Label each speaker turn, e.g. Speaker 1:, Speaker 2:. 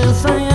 Speaker 1: the fire.